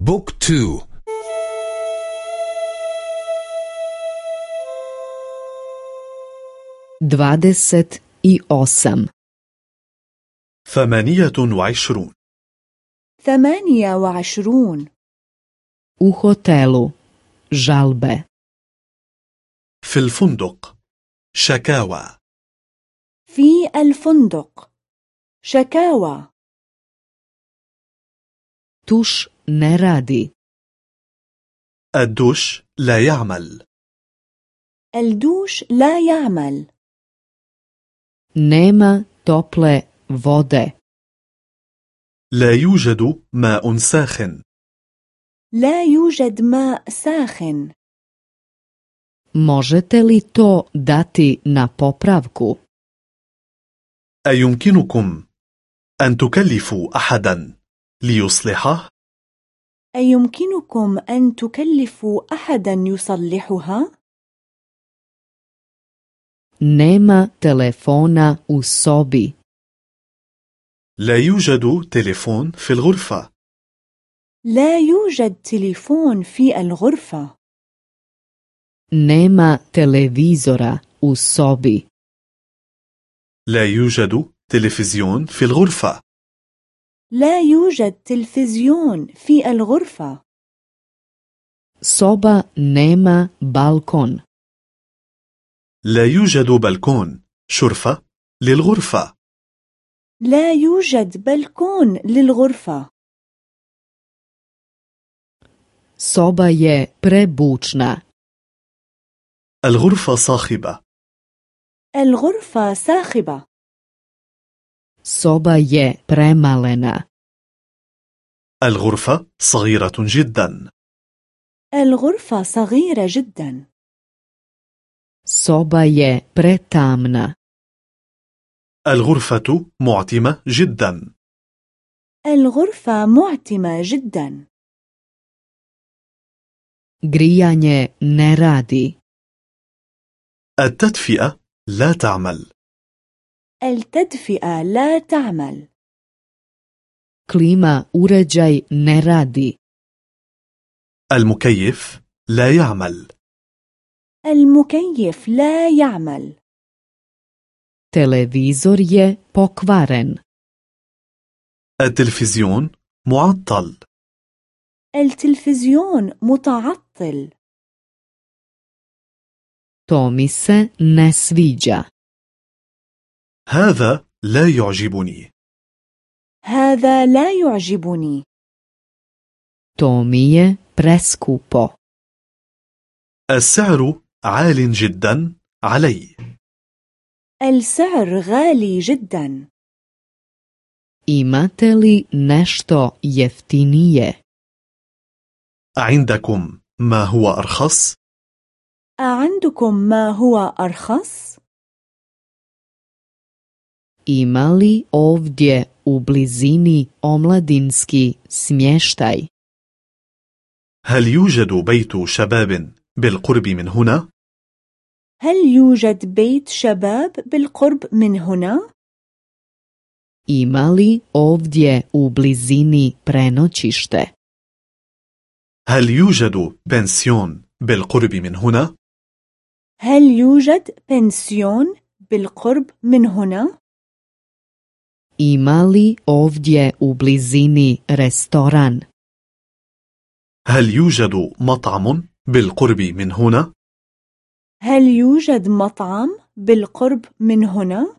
بوك تو. dvadeset i osam ثمانية وعشرون. ثمانية وعشرون. U hotelu. Žalbe. في الفندق. شكاوى. في الفندق. شكاوى. Tuš ne radi. الدوش لا يعمل الدوش لا يعمل nema tople vode. لا يوجد ماء ساخن لا يوجد ماء ساخن možete li to dati na popravku? أيمكنكم أن تكلفوا أحدا ليصلحه؟ أيمكنكم أن تكلفوا أحدا يصلحها؟ nema telefona u sobi لا يوجد تليفون في الغرفة. لا يوجد تليفون في الغرفة. nema televizora u sobi لا يوجد تلفزيون في الغرفة. لا يوجد تلفزيون في الغرفة. Soba nema balkon. لا يوجد بلكون شرفة للغرفة. لا يوجد بلكون للغرفة. Soba je prebučna. الغرفة صاخبة. الغرفة صاخبة. Soba je premalena. الغرفة صغيرة جدا. الغرفة صغيرة جدا. Soba je pretamna. الغرفة معتمة جدا. الغرفة معتمة جدا. Grijanje ne radi. التدفئة لا تعمل. التدفئة لا تعمل. Klima uređaj ne radi. المكيف لا يعمل. المكيف لا يعمل. Televizor je pokvaren. التلفزيون معطل. التلفزيون متعطل. To mi se ne sviđa. هذا لا يعجبني. هذا لا يعجبني. to mi je preskupo السعر عال جدا علي. السعر غالي جدا. imate li nešto jeftinije عندكم ما هو أرخص؟ أعندكم ما هو أرخص؟ Ima li ovdje u blizini omladinski smještaj هل يوجد بيت شباب بالقرب من هنا؟ هل يوجد بيت شباب بالقرب من هنا؟ Ima li ovdje u blizini prenoćište? هل يوجد بنسيون بالقرب من هنا؟ هل يوجد بنسيون بالقرب من هنا؟ Ima li ovdje u blizini restoran? هل يوجد مطعم بالقرب من هنا؟ هل يوجد مطعم بالقرب من هنا؟